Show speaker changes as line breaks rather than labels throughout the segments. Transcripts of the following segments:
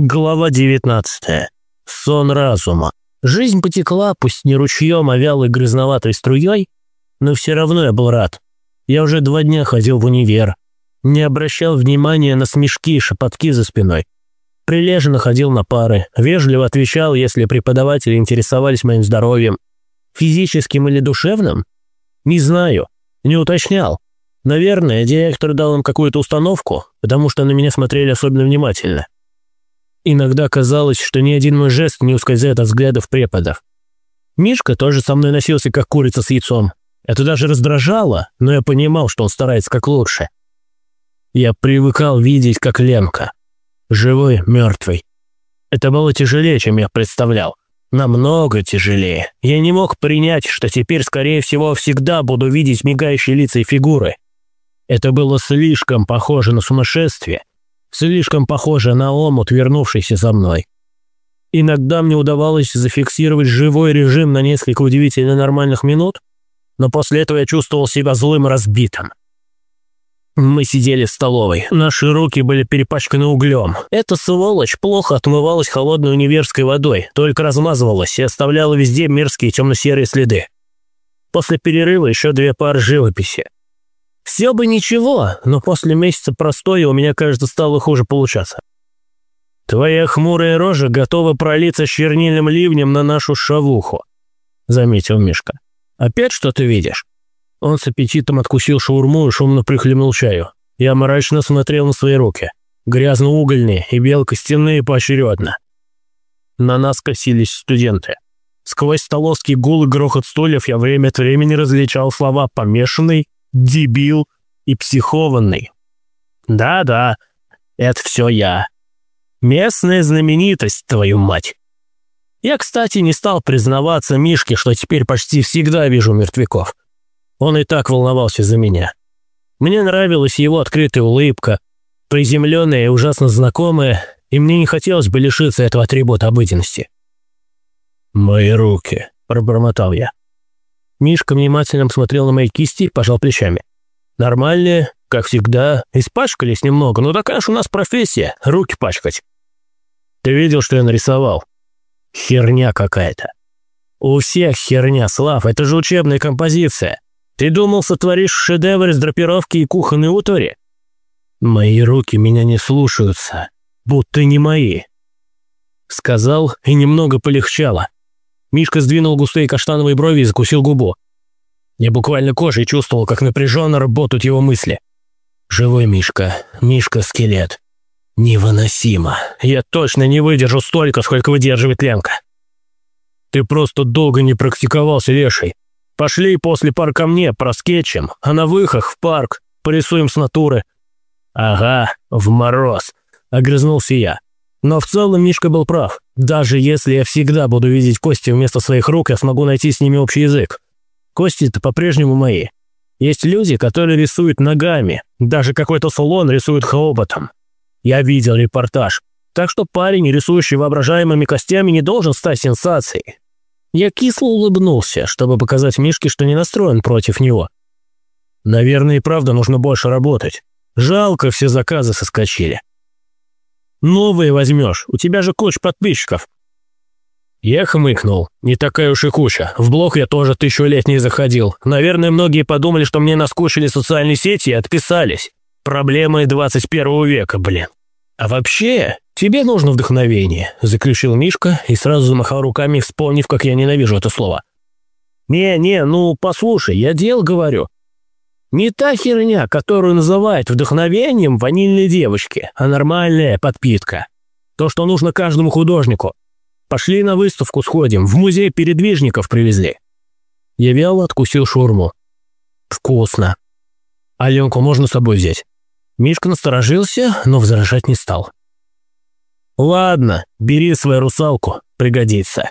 Глава 19. Сон разума. Жизнь потекла, пусть не ручьем, а вялой грязноватой струей, но все равно я был рад. Я уже два дня ходил в универ, не обращал внимания на смешки и шепотки за спиной. Прилежно ходил на пары, вежливо отвечал, если преподаватели интересовались моим здоровьем. Физическим или душевным? Не знаю, не уточнял. Наверное, директор дал им какую-то установку, потому что на меня смотрели особенно внимательно. Иногда казалось, что ни один мой жест не ускользает от взглядов преподов. Мишка тоже со мной носился, как курица с яйцом. Это даже раздражало, но я понимал, что он старается как лучше. Я привыкал видеть, как Ленка. Живой, мертвый. Это было тяжелее, чем я представлял. Намного тяжелее. Я не мог принять, что теперь, скорее всего, всегда буду видеть мигающие лица и фигуры. Это было слишком похоже на сумасшествие, слишком похоже на омут, вернувшийся за мной. Иногда мне удавалось зафиксировать живой режим на несколько удивительно нормальных минут, но после этого я чувствовал себя злым разбитым. Мы сидели в столовой, наши руки были перепачканы углем. Эта сволочь плохо отмывалась холодной универской водой, только размазывалась и оставляла везде мерзкие темно-серые следы. После перерыва еще две пары живописи. Все бы ничего, но после месяца простоя у меня, кажется, стало хуже получаться. «Твоя хмурая рожа готова пролиться чернильным ливнем на нашу шавуху», — заметил Мишка. «Опять что ты видишь?» Он с аппетитом откусил шаурму и шумно прихлебнул чаю. Я мрачно смотрел на свои руки. Грязно-угольные и бело-костяные поочередно. На нас косились студенты. Сквозь столовский гул и грохот стульев я время от времени различал слова «помешанный», дебил и психованный. Да-да, это все я. Местная знаменитость, твою мать. Я, кстати, не стал признаваться Мишке, что теперь почти всегда вижу мертвяков. Он и так волновался за меня. Мне нравилась его открытая улыбка, приземленная и ужасно знакомая, и мне не хотелось бы лишиться этого атрибута обыденности. «Мои руки», — пробормотал я. Мишка внимательно смотрел на мои кисти и пожал плечами. «Нормальные, как всегда. Испачкались немного, но такая ж у нас профессия — руки пачкать». «Ты видел, что я нарисовал?» «Херня какая-то». «У всех херня, Слав, это же учебная композиция. Ты думал, сотворишь шедевр из драпировки и кухонной утвари?» «Мои руки меня не слушаются, будто не мои», — сказал и немного полегчало. Мишка сдвинул густые каштановые брови и закусил губу. Я буквально кожей чувствовал, как напряженно работают его мысли. «Живой Мишка, Мишка-скелет. Невыносимо. Я точно не выдержу столько, сколько выдерживает Ленка». «Ты просто долго не практиковался, Леший. Пошли после пар ко мне, проскетчем, а на выхах в парк, порисуем с натуры». «Ага, в мороз», — огрызнулся я. Но в целом Мишка был прав. Даже если я всегда буду видеть кости вместо своих рук, я смогу найти с ними общий язык. Кости-то по-прежнему мои. Есть люди, которые рисуют ногами. Даже какой-то салон рисует хоботом. Я видел репортаж. Так что парень, рисующий воображаемыми костями, не должен стать сенсацией. Я кисло улыбнулся, чтобы показать Мишке, что не настроен против него. Наверное, и правда нужно больше работать. Жалко, все заказы соскочили. Новые возьмешь, у тебя же куча подписчиков». Я хмыкнул. Не такая уж и куча. В блог я тоже тысячу лет не заходил. Наверное, многие подумали, что мне наскучили социальные сети и отписались. Проблемы 21 века, блин. А вообще, тебе нужно вдохновение, заключил Мишка и сразу замахал руками, вспомнив, как я ненавижу это слово. «Не-не, ну послушай, я дел говорю. Не та херня, которую называют вдохновением ванильной девочки, а нормальная подпитка. То, что нужно каждому художнику. Пошли на выставку сходим, в музей передвижников привезли. Я вяло откусил шурму. Вкусно. Аленку можно с собой взять? Мишка насторожился, но возражать не стал. Ладно, бери свою русалку, пригодится.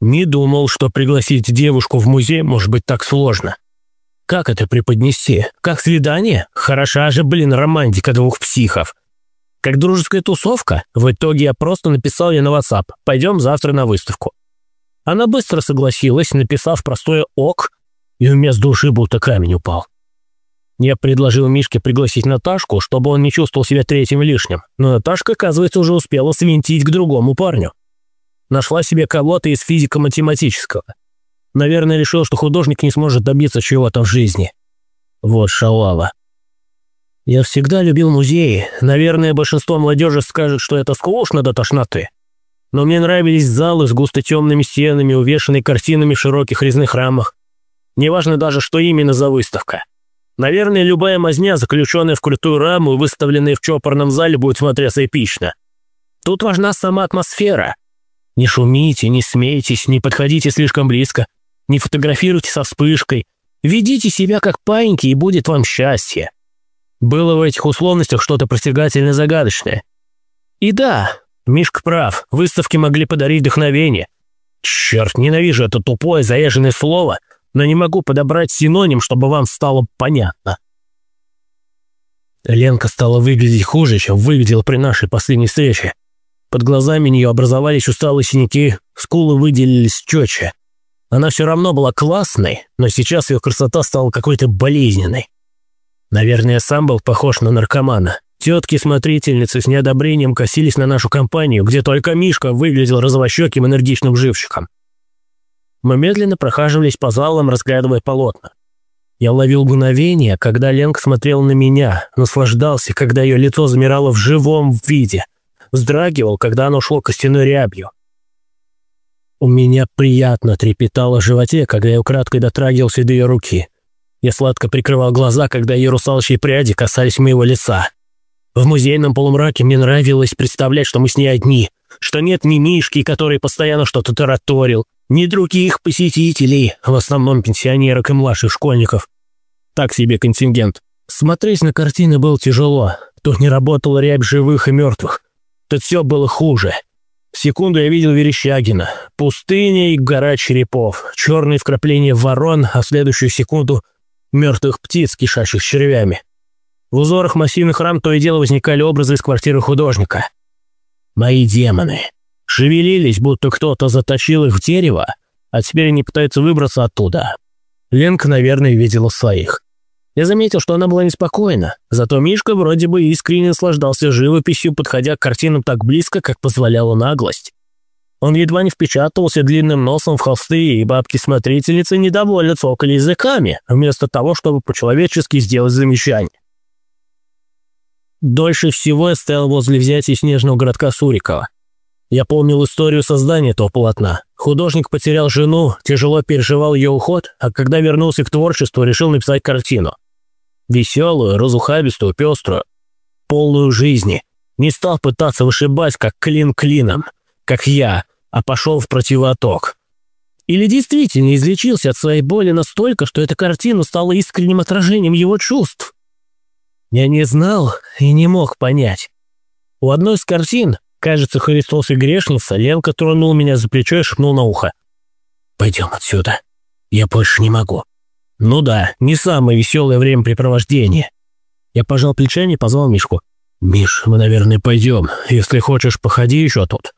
Не думал, что пригласить девушку в музей может быть так сложно. Как это преподнести? Как свидание? Хороша же, блин, романтика двух психов. Как дружеская тусовка? В итоге я просто написал ей на WhatsApp «Пойдем завтра на выставку». Она быстро согласилась, написав простое «ок», и у меня с души будто камень упал. Я предложил Мишке пригласить Наташку, чтобы он не чувствовал себя третьим лишним, но Наташка, оказывается, уже успела свинтить к другому парню. Нашла себе кого-то из физико-математического. Наверное, решил, что художник не сможет добиться чего-то в жизни. Вот шалава. Я всегда любил музеи. Наверное, большинство молодежи скажет, что это скучно до тошноты. Но мне нравились залы с густо темными стенами, увешанные картинами в широких резных рамах. Неважно даже, что именно за выставка. Наверное, любая мазня, заключенная в крутую раму и выставленная в чопорном зале, будет смотреться эпично. Тут важна сама атмосфера. Не шумите, не смейтесь, не подходите слишком близко, не фотографируйте со вспышкой. Ведите себя как паиньки, и будет вам счастье. Было в этих условностях что-то притягательно загадочное. И да, Мишка прав, выставки могли подарить вдохновение. Черт, ненавижу это тупое заезженное слово, но не могу подобрать синоним, чтобы вам стало понятно. Ленка стала выглядеть хуже, чем выглядела при нашей последней встрече. Под глазами нее образовались усталые синяки, скулы выделились четче. Она все равно была классной, но сейчас ее красота стала какой-то болезненной. Наверное, сам был похож на наркомана. Тетки-смотрительницы с неодобрением косились на нашу компанию, где только Мишка выглядел розовощеким энергичным живчиком. Мы медленно прохаживались по залам, разглядывая полотна. Я ловил мгновение, когда Ленка смотрела на меня, наслаждался, когда ее лицо замирало в живом виде, вздрагивал, когда оно шло костяной рябью. У меня приятно трепетало в животе, когда я украдкой дотрагивался до ее руки. Я сладко прикрывал глаза, когда ее русалочьи пряди касались моего лица. В музейном полумраке мне нравилось представлять, что мы с ней одни, что нет ни Мишки, который постоянно что-то тараторил, ни других посетителей, в основном пенсионерок и младших школьников. Так себе контингент. Смотреть на картины было тяжело. Тут не работала рябь живых и мертвых. Тут все было хуже. Секунду я видел Верещагина. Пустыня и гора черепов, черные вкрапления ворон, а следующую секунду мертвых птиц, кишащих червями. В узорах массивных рам то и дело возникали образы из квартиры художника. Мои демоны. Шевелились, будто кто-то затащил их в дерево, а теперь они пытаются выбраться оттуда. Ленка, наверное, видела своих. Я заметил, что она была неспокойна, зато Мишка вроде бы искренне наслаждался живописью, подходя к картинам так близко, как позволяла наглость. Он едва не впечатывался длинным носом в холсты, и бабки-смотрительницы недовольно цокали языками, вместо того, чтобы по-человечески сделать замечание. Дольше всего я стоял возле взятия снежного городка Сурикова. Я помнил историю создания этого полотна. Художник потерял жену, тяжело переживал ее уход, а когда вернулся к творчеству, решил написать картину. Веселую, разухабистую, пеструю, полную жизни. Не стал пытаться вышибать, как клин клином, как я, а пошел в противоток. Или действительно излечился от своей боли настолько, что эта картина стала искренним отражением его чувств. Я не знал и не мог понять. У одной из картин, кажется, Христос и грешница, Ленка тронул меня за плечо и шепнул на ухо. «Пойдем отсюда. Я больше не могу». Ну да, не самое веселое времяпрепровождение. Я пожал плечами и позвал Мишку. «Миш, мы, наверное, пойдем. Если хочешь, походи еще тут».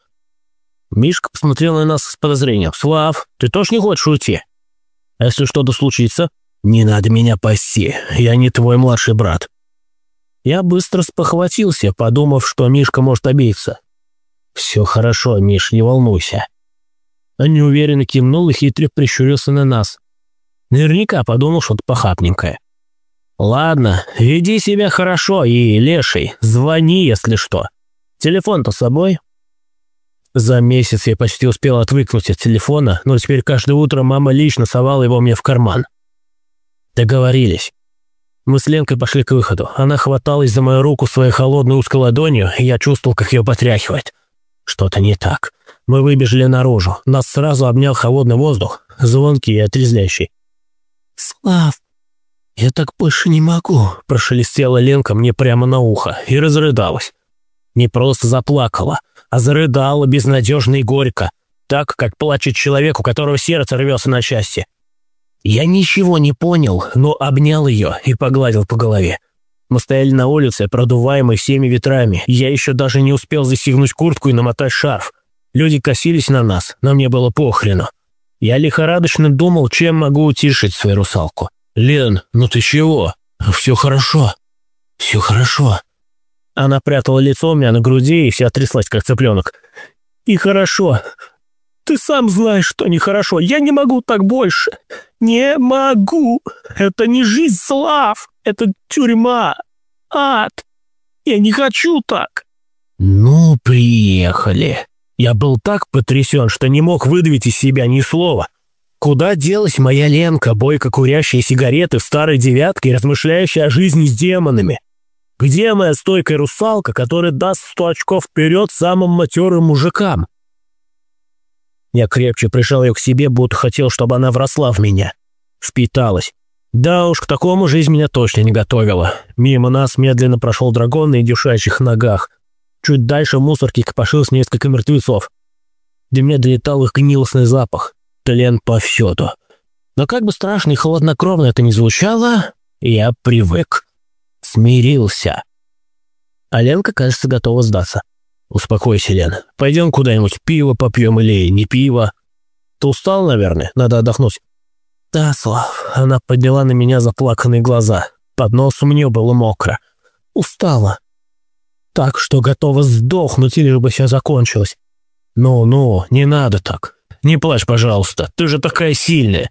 Мишка посмотрел на нас с подозрением. «Слав, ты тоже не хочешь уйти? А если что-то случится?» «Не надо меня пасти. Я не твой младший брат». Я быстро спохватился, подумав, что Мишка может обидеться. «Все хорошо, Миш, не волнуйся». Он неуверенно кивнул и хитро прищурился на нас. Наверняка подумал что-то похабненькое. «Ладно, веди себя хорошо и, леший, звони, если что. Телефон-то с собой?» За месяц я почти успел отвыкнуть от телефона, но теперь каждое утро мама лично совала его мне в карман. Договорились. Мы с Ленкой пошли к выходу. Она хваталась за мою руку своей холодной узкой ладонью, и я чувствовал, как ее потряхивает. Что-то не так. Мы выбежали наружу. Нас сразу обнял холодный воздух, звонкий и отрезляющий. «Слав, я так больше не могу», – прошелестела Ленка мне прямо на ухо и разрыдалась. Не просто заплакала, а зарыдала безнадежно и горько, так, как плачет человек, у которого сердце рвется на части. Я ничего не понял, но обнял ее и погладил по голове. Мы стояли на улице, продуваемой всеми ветрами. Я еще даже не успел застегнуть куртку и намотать шарф. Люди косились на нас, но мне было похрену. Я лихорадочно думал, чем могу утишить свою русалку. «Лен, ну ты чего?» Все хорошо. Все хорошо». Она прятала лицо у меня на груди и вся тряслась, как цыпленок. «И хорошо. Ты сам знаешь, что нехорошо. Я не могу так больше. Не могу. Это не жизнь, Слав. Это тюрьма. Ад. Я не хочу так». «Ну, приехали». Я был так потрясен, что не мог выдавить из себя ни слова. Куда делась моя Ленка, бойко курящая сигареты в старой девятке размышляющая о жизни с демонами? Где моя стойкая русалка, которая даст сто очков вперед самым матерым мужикам? Я крепче прижал ее к себе, будто хотел, чтобы она вросла в меня. Впиталась. Да уж, к такому жизнь меня точно не готовила. Мимо нас медленно прошел дракон на идюшающих ногах. Чуть дальше в мусорке копошилось несколько мертвецов. До меня долетал их гнилостный запах тлен повсюду. Но как бы страшно и холоднокровно это ни звучало, я привык. Смирился. А Ленка, кажется, готова сдаться. «Успокойся, Лен. Пойдем куда-нибудь пиво попьем или не пиво. Ты устал, наверное? Надо отдохнуть». «Да, Слав». Она подняла на меня заплаканные глаза. Под носом у нее было мокро. «Устала. Так что готова сдохнуть, лишь бы все закончилось». «Ну-ну, не надо так. Не плачь, пожалуйста, ты же такая сильная.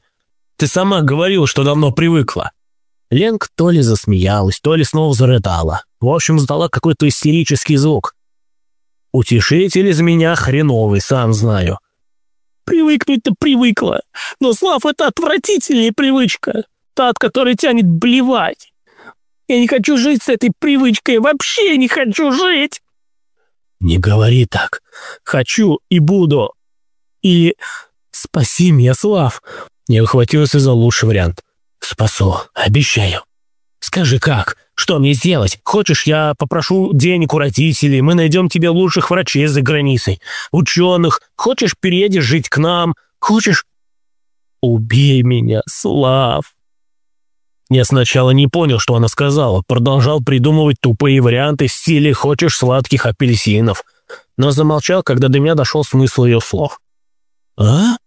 Ты сама говорила, что давно привыкла». Ленка то ли засмеялась, то ли снова зарыдала. В общем, сдала какой-то истерический звук. Утешитель из меня хреновый, сам знаю. Привыкнуть-то привыкла, но, Слав, это отвратительная привычка. Та, от которой тянет блевать. Я не хочу жить с этой привычкой, вообще не хочу жить. Не говори так. Хочу и буду. И спаси меня, Слав. Я ухватился за лучший вариант. Спасу, обещаю. Скажи, как? Что мне сделать? Хочешь, я попрошу денег у родителей, мы найдем тебе лучших врачей за границей, ученых. Хочешь, переедешь жить к нам? Хочешь? Убей меня, Слав. Я сначала не понял, что она сказала, продолжал придумывать тупые варианты в стиле «хочешь сладких апельсинов», но замолчал, когда до меня дошел смысл ее слов. «А?»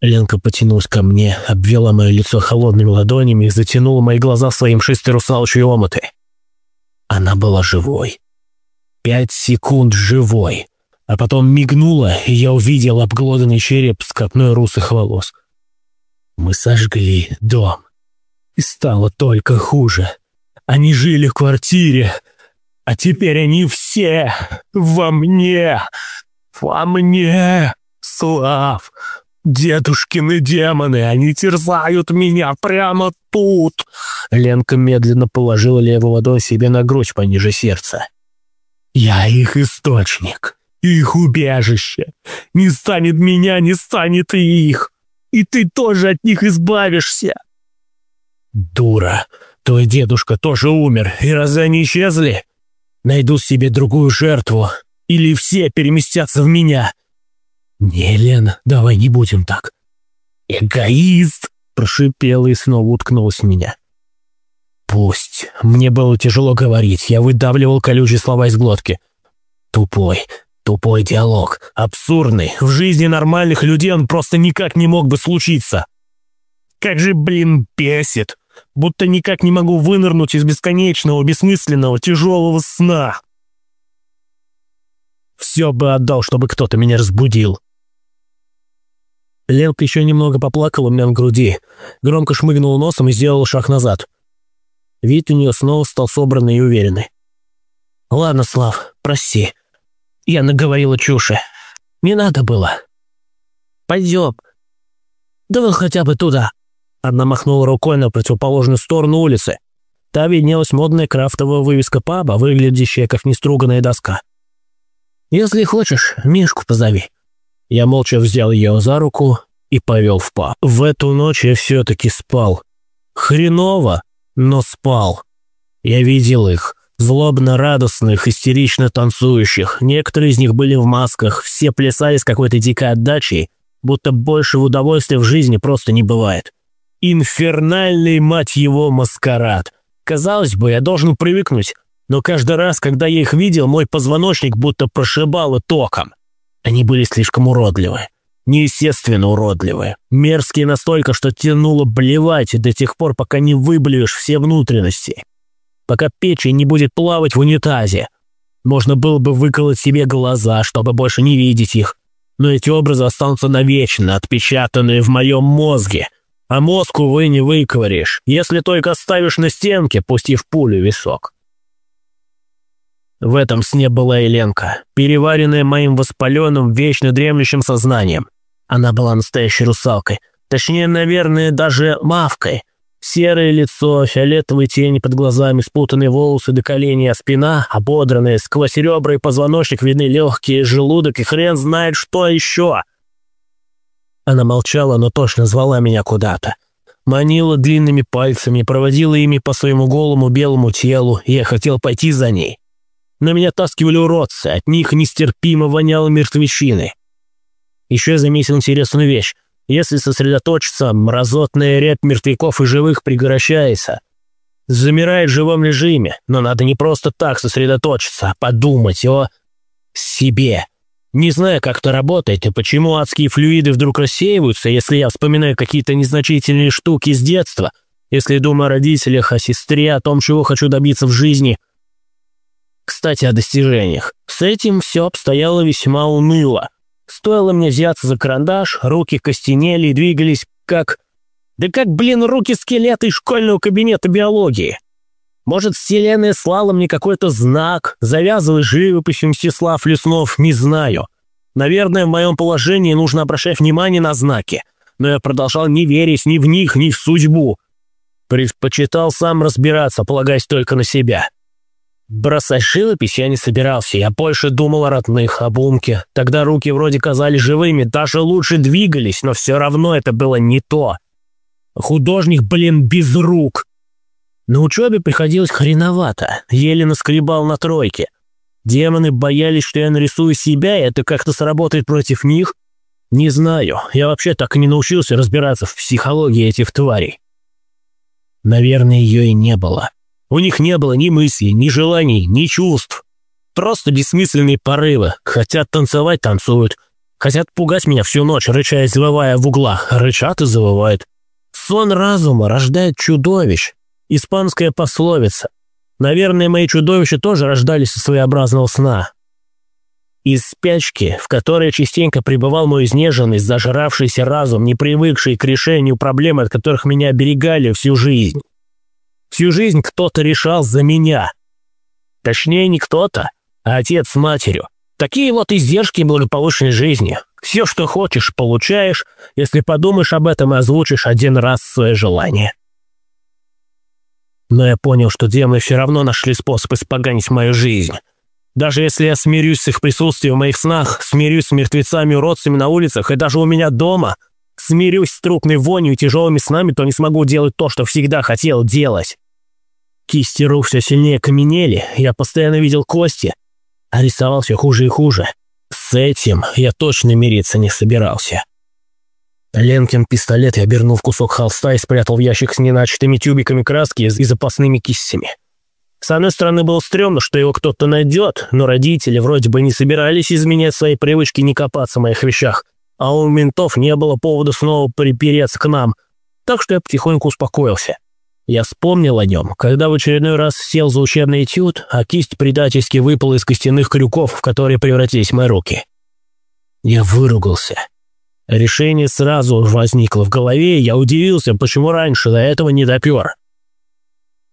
Ленка потянулась ко мне, обвела мое лицо холодными ладонями и затянула мои глаза своим шестой русалочьей омыты. Она была живой. Пять секунд живой. А потом мигнула, и я увидел обглоданный череп с копной русых волос. Мы сожгли дом. И стало только хуже. Они жили в квартире, а теперь они все во мне. Во мне. Слав, дедушкины демоны, они терзают меня прямо тут. Ленка медленно положила левую ладонь себе на грудь пониже сердца. Я их источник, их убежище. Не станет меня, не станет и их. И ты тоже от них избавишься. Дура, твой дедушка тоже умер, и разве они исчезли? Найду себе другую жертву, или все переместятся в меня. «Не, Лен, давай не будем так». «Эгоист!» – прошипела и снова уткнулась в меня. «Пусть. Мне было тяжело говорить, я выдавливал колючие слова из глотки. Тупой, тупой диалог, абсурдный. В жизни нормальных людей он просто никак не мог бы случиться. Как же, блин, бесит. Будто никак не могу вынырнуть из бесконечного, бессмысленного, тяжелого сна. Все бы отдал, чтобы кто-то меня разбудил. Ленка еще немного поплакала у меня на груди, громко шмыгнула носом и сделала шаг назад. Вид у нее снова стал собранный и уверенный. «Ладно, Слав, прости. Я наговорила чуши. Не надо было. Пойдем. Давай хотя бы туда». Она махнула рукой на противоположную сторону улицы. Та виднелась модная крафтовая вывеска паба, выглядящая как неструганная доска. «Если хочешь, Мишку позови». Я молча взял ее за руку и повел в паб. В эту ночь я все-таки спал. Хреново, но спал. Я видел их, злобно-радостных, истерично танцующих. Некоторые из них были в масках, все плясали с какой-то дикой отдачей, будто больше удовольствия в жизни просто не бывает. Инфернальный, мать его, маскарад. Казалось бы, я должен привыкнуть, но каждый раз, когда я их видел, мой позвоночник будто прошибало током. Они были слишком уродливы. Неестественно уродливые. Мерзкие настолько, что тянуло блевать до тех пор, пока не выблюешь все внутренности. Пока печень не будет плавать в унитазе. Можно было бы выколоть себе глаза, чтобы больше не видеть их. Но эти образы останутся навечно, отпечатанные в моем мозге. А мозг, увы, не выковыришь, если только оставишь на стенке, пустив пулю висок. В этом сне была Еленка, переваренная моим воспаленным, вечно дремлющим сознанием. Она была настоящей русалкой. Точнее, наверное, даже мавкой. Серое лицо, фиолетовые тени под глазами, спутанные волосы до колени, а спина ободранная, сквозь ребра и позвоночник видны легкие, желудок и хрен знает что еще. Она молчала, но точно звала меня куда-то. Манила длинными пальцами, проводила ими по своему голому белому телу, и я хотел пойти за ней. Но меня таскивали уродцы, от них нестерпимо воняло мертвечиной. Еще я заметил интересную вещь. Если сосредоточиться, мразотная рябь мертвяков и живых прекращается. Замирает в живом режиме, но надо не просто так сосредоточиться, а подумать о себе. Не знаю, как это работает и почему адские флюиды вдруг рассеиваются, если я вспоминаю какие-то незначительные штуки с детства, если думаю о родителях, о сестре, о том, чего хочу добиться в жизни. Кстати, о достижениях. С этим все обстояло весьма уныло. Стоило мне взяться за карандаш, руки костенели и двигались как... Да как, блин, руки скелета из школьного кабинета биологии. Может, вселенная слала мне какой-то знак, завязывай живописью Мстислав Леснов, не знаю. Наверное, в моем положении нужно обращать внимание на знаки, но я продолжал не верить ни в них, ни в судьбу. Предпочитал сам разбираться, полагаясь только на себя. Бросать живопись я не собирался, я больше думал о родных, об умке. Тогда руки вроде казались живыми, даже лучше двигались, но все равно это было не то. Художник, блин, без рук. На учебе приходилось хреновато, еле наскребал на тройке. Демоны боялись, что я нарисую себя, и это как-то сработает против них. Не знаю, я вообще так и не научился разбираться в психологии этих тварей. Наверное, ее и не было. У них не было ни мыслей, ни желаний, ни чувств. Просто бессмысленные порывы. Хотят танцевать – танцуют. Хотят пугать меня всю ночь, рыча и завывая в углах. Рычат и завывают. Сон разума рождает чудовищ. Испанская пословица. Наверное, мои чудовища тоже рождались из своеобразного сна. Из спячки, в которой частенько пребывал мой изнеженный, зажравшийся разум, не привыкший к решению проблем, от которых меня оберегали всю жизнь. Всю жизнь кто-то решал за меня. Точнее, не кто-то, а отец с матерью. Такие вот издержки благополучной жизни. Все, что хочешь, получаешь, если подумаешь об этом и озвучишь один раз свое желание. Но я понял, что демоны все равно нашли способ испоганить мою жизнь. Даже если я смирюсь с их присутствием в моих снах, смирюсь с мертвецами и уродцами на улицах и даже у меня дома, смирюсь с трупной вонью и тяжелыми снами, то не смогу делать то, что всегда хотел делать. Кисти рук все сильнее каменели, я постоянно видел кости, а рисовал все хуже и хуже. С этим я точно мириться не собирался. Ленкин пистолет я обернул в кусок холста и спрятал в ящик с неначатыми тюбиками краски и запасными кистями. С одной стороны, было стрёмно, что его кто-то найдет, но родители вроде бы не собирались изменять свои привычки не копаться в моих вещах, а у ментов не было повода снова припереться к нам, так что я потихоньку успокоился. Я вспомнил о нем, когда в очередной раз сел за учебный этюд, а кисть предательски выпала из костяных крюков, в которые превратились мои руки. Я выругался. Решение сразу возникло в голове, и я удивился, почему раньше до этого не допер.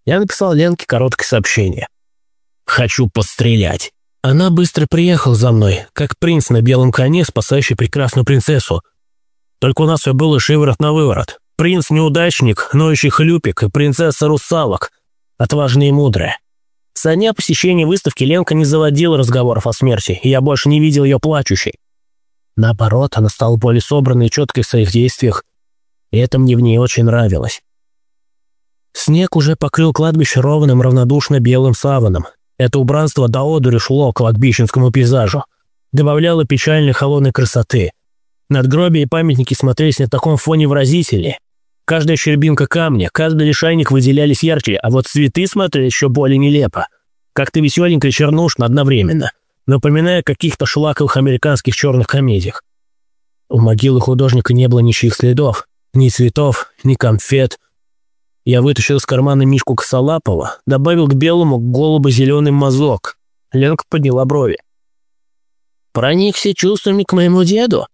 Я написал Ленке короткое сообщение. «Хочу пострелять». Она быстро приехала за мной, как принц на белом коне, спасающий прекрасную принцессу. Только у нас все было шиворот на выворот. Принц-неудачник, ноющий хлюпик и принцесса-русалок, отважная и мудрая. Со дня посещения выставки Ленка не заводила разговоров о смерти, и я больше не видел ее плачущей. Наоборот, она стала более собранной и четкой в своих действиях, и это мне в ней очень нравилось. Снег уже покрыл кладбище ровным, равнодушно белым саваном. Это убранство до одури шло к кладбищенскому пейзажу. Добавляло печальной холодной красоты. Надгробия и памятники смотрелись на таком фоне выразительнее. Каждая щербинка камня, каждый лишайник выделялись ярче, а вот цветы смотрелись еще более нелепо. Как-то веселенько и чернушно одновременно, напоминая каких-то шлаковых американских черных комедиях. У могилы художника не было ничьих следов, ни цветов, ни конфет. Я вытащил из кармана Мишку Косолапова, добавил к белому голубо-зеленый мазок. Ленка подняла брови. «Проникся чувствами к моему деду?»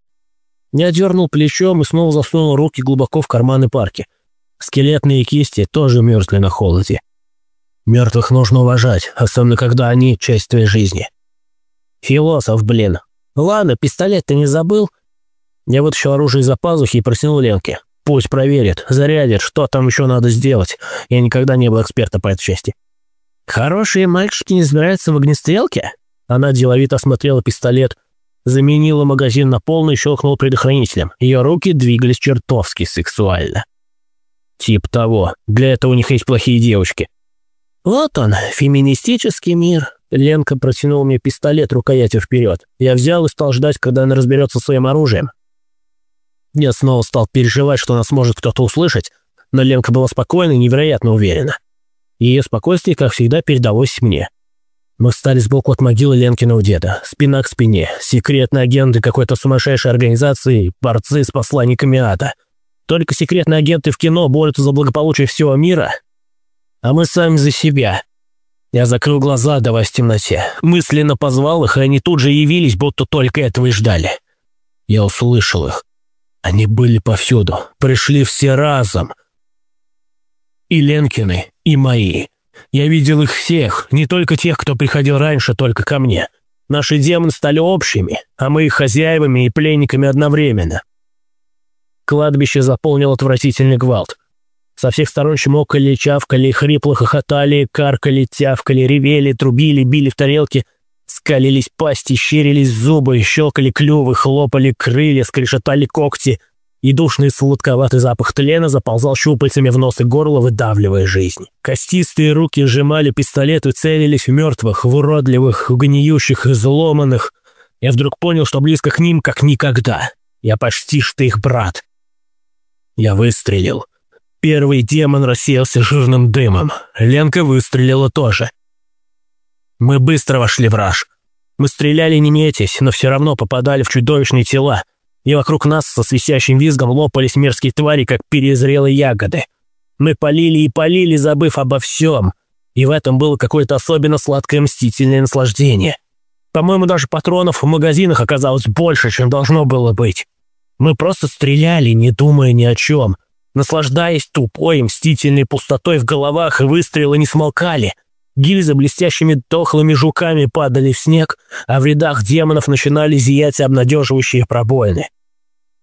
Я дернул плечом и снова засунул руки глубоко в карманы парки. Скелетные кисти тоже мерзли на холоде. Мертвых нужно уважать, особенно когда они часть твоей жизни. Философ, блин. Ладно, пистолет ты не забыл? Я вытащил оружие из-за пазухи и протянул Ленке. Пусть проверит, зарядит, что там еще надо сделать. Я никогда не был экспертом по этой части. Хорошие мальчики не избираются в огнестрелке? Она деловито осмотрела пистолет, заменила магазин на полный и щелкнула предохранителем. Ее руки двигались чертовски сексуально. Тип того. Для этого у них есть плохие девочки. Вот он, феминистический мир. Ленка протянула мне пистолет рукоятью вперед. Я взял и стал ждать, когда она разберется своим оружием. Я снова стал переживать, что нас может кто-то услышать, но Ленка была спокойна и невероятно уверена. Ее спокойствие, как всегда, передалось мне. Мы встали сбоку от могилы Ленкиного деда, спина к спине, секретные агенты какой-то сумасшедшей организации, борцы с посланниками ада. Только секретные агенты в кино борются за благополучие всего мира, а мы сами за себя. Я закрыл глаза, давая в темноте. Мысленно позвал их, и они тут же явились, будто только этого и ждали. Я услышал их. Они были повсюду, пришли все разом. И Ленкины, и мои. Я видел их всех, не только тех, кто приходил раньше, только ко мне. Наши демоны стали общими, а мы их хозяевами и пленниками одновременно. Кладбище заполнил отвратительный гвалт. Со всех сторон чмокали, чавкали, хрипло хохотали, каркали, тявкали, ревели, трубили, били в тарелки, скалились пасти, щерились зубы, щелкали клювы, хлопали крылья, скрешетали когти — и душный сладковатый запах тлена заползал щупальцами в нос и горло, выдавливая жизнь. Костистые руки сжимали пистолет и целились в мертвых, в уродливых, гниющих, изломанных. Я вдруг понял, что близко к ним, как никогда. Я почти что их брат. Я выстрелил. Первый демон рассеялся жирным дымом. Ленка выстрелила тоже. Мы быстро вошли в раж. Мы стреляли не метясь, но все равно попадали в чудовищные тела и вокруг нас со свистящим визгом лопались мерзкие твари, как перезрелые ягоды. Мы полили и полили, забыв обо всем, и в этом было какое-то особенно сладкое мстительное наслаждение. По-моему, даже патронов в магазинах оказалось больше, чем должно было быть. Мы просто стреляли, не думая ни о чем, наслаждаясь тупой мстительной пустотой в головах, выстрелы не смолкали — Гильзы блестящими дохлыми жуками падали в снег, а в рядах демонов начинали зиять обнадеживающие пробоины.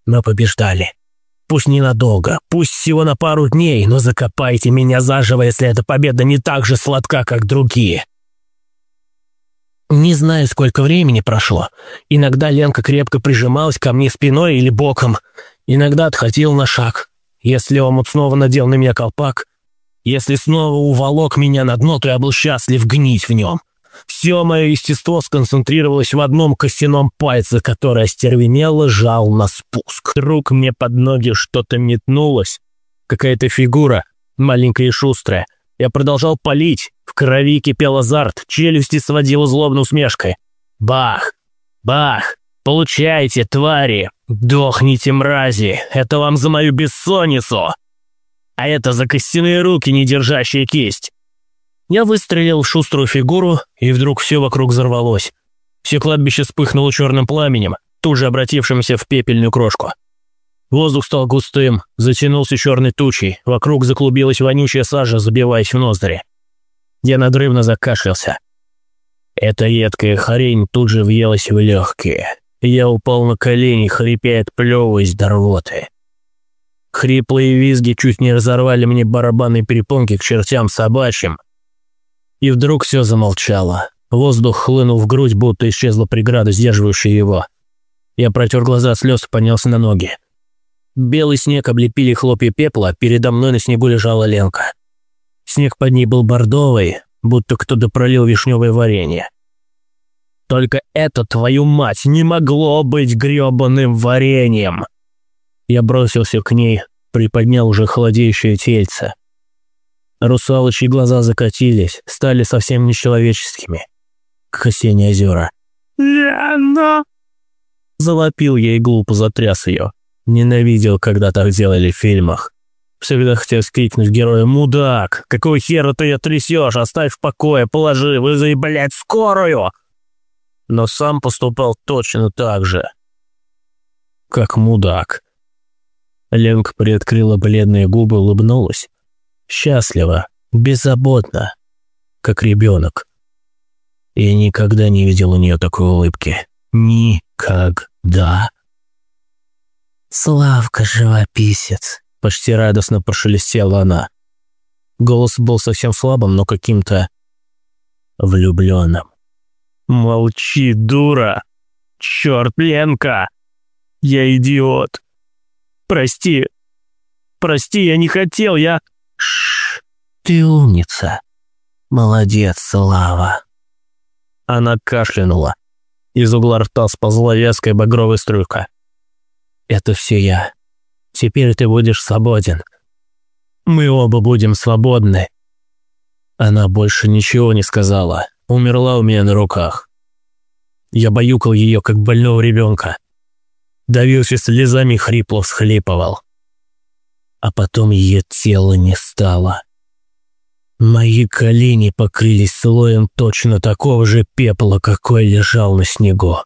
Мы побеждали. Пусть ненадолго, пусть всего на пару дней, но закопайте меня заживо, если эта победа не так же сладка, как другие. Не знаю, сколько времени прошло. Иногда Ленка крепко прижималась ко мне спиной или боком, иногда отходил на шаг. Если он снова надел на меня колпак, если снова уволок меня на дно, то я был счастлив гнить в нем. Все мое естество сконцентрировалось в одном костяном пальце, который остервенело жал на спуск. Вдруг мне под ноги что-то метнулось. Какая-то фигура, маленькая и шустрая. Я продолжал палить. В крови кипел азарт, челюсти сводила злобной усмешкой. Бах! Бах! Получайте, твари! Дохните, мрази! Это вам за мою бессонницу! А это за костяные руки, не держащие кисть. Я выстрелил в шуструю фигуру, и вдруг все вокруг взорвалось. Все кладбище вспыхнуло черным пламенем, тут же обратившимся в пепельную крошку. Воздух стал густым, затянулся черной тучей, вокруг заклубилась вонючая сажа, забиваясь в ноздри. Я надрывно закашлялся. Эта едкая хрень тут же въелась в легкие. Я упал на колени, хрипя от плевываясь до рвоты. Хриплые визги чуть не разорвали мне барабанные перепонки к чертям собачьим. И вдруг все замолчало. Воздух хлынул в грудь, будто исчезла преграда, сдерживающая его. Я протер глаза слез и поднялся на ноги. Белый снег облепили хлопья пепла, передо мной на снегу лежала Ленка. Снег под ней был бордовый, будто кто-то пролил вишневое варенье. Только это, твою мать, не могло быть грёбаным вареньем. Я бросился к ней, приподнял уже холодеющее тельце. Русалочьи глаза закатились, стали совсем нечеловеческими. К осенние озера.
«Лена!»
Завопил я и глупо затряс ее. Ненавидел, когда так делали в фильмах. Всегда хотел скрикнуть герою «Мудак! Какого хера ты ее трясешь? Оставь в покое, положи, вызови, блядь, скорую!» Но сам поступал точно так же. Как мудак. Ленка приоткрыла бледные губы, улыбнулась. Счастливо, беззаботно, как ребенок. Я никогда не видел у нее такой улыбки. Никогда.
«Славка, живописец!»
– почти радостно прошелестела она. Голос был совсем слабым, но каким-то влюбленным. «Молчи, дура! Черт, Ленка! Я идиот! Прости! Прости, я не хотел, я...»
Шш, ты умница. Молодец, Слава.
Она кашлянула. Из угла рта сползла вязкая багровая струйка. «Это все я. Теперь ты будешь свободен. Мы оба будем свободны». Она больше ничего не сказала. Умерла у меня на руках. Я баюкал ее, как больного ребенка. Давился слезами, хрипло всхлипывал. А потом ее тело не стало. Мои колени покрылись слоем точно такого же пепла, какой лежал на снегу.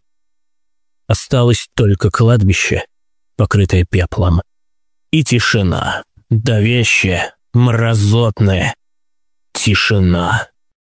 Осталось только кладбище, покрытое пеплом. И тишина, давящая, мразотная тишина.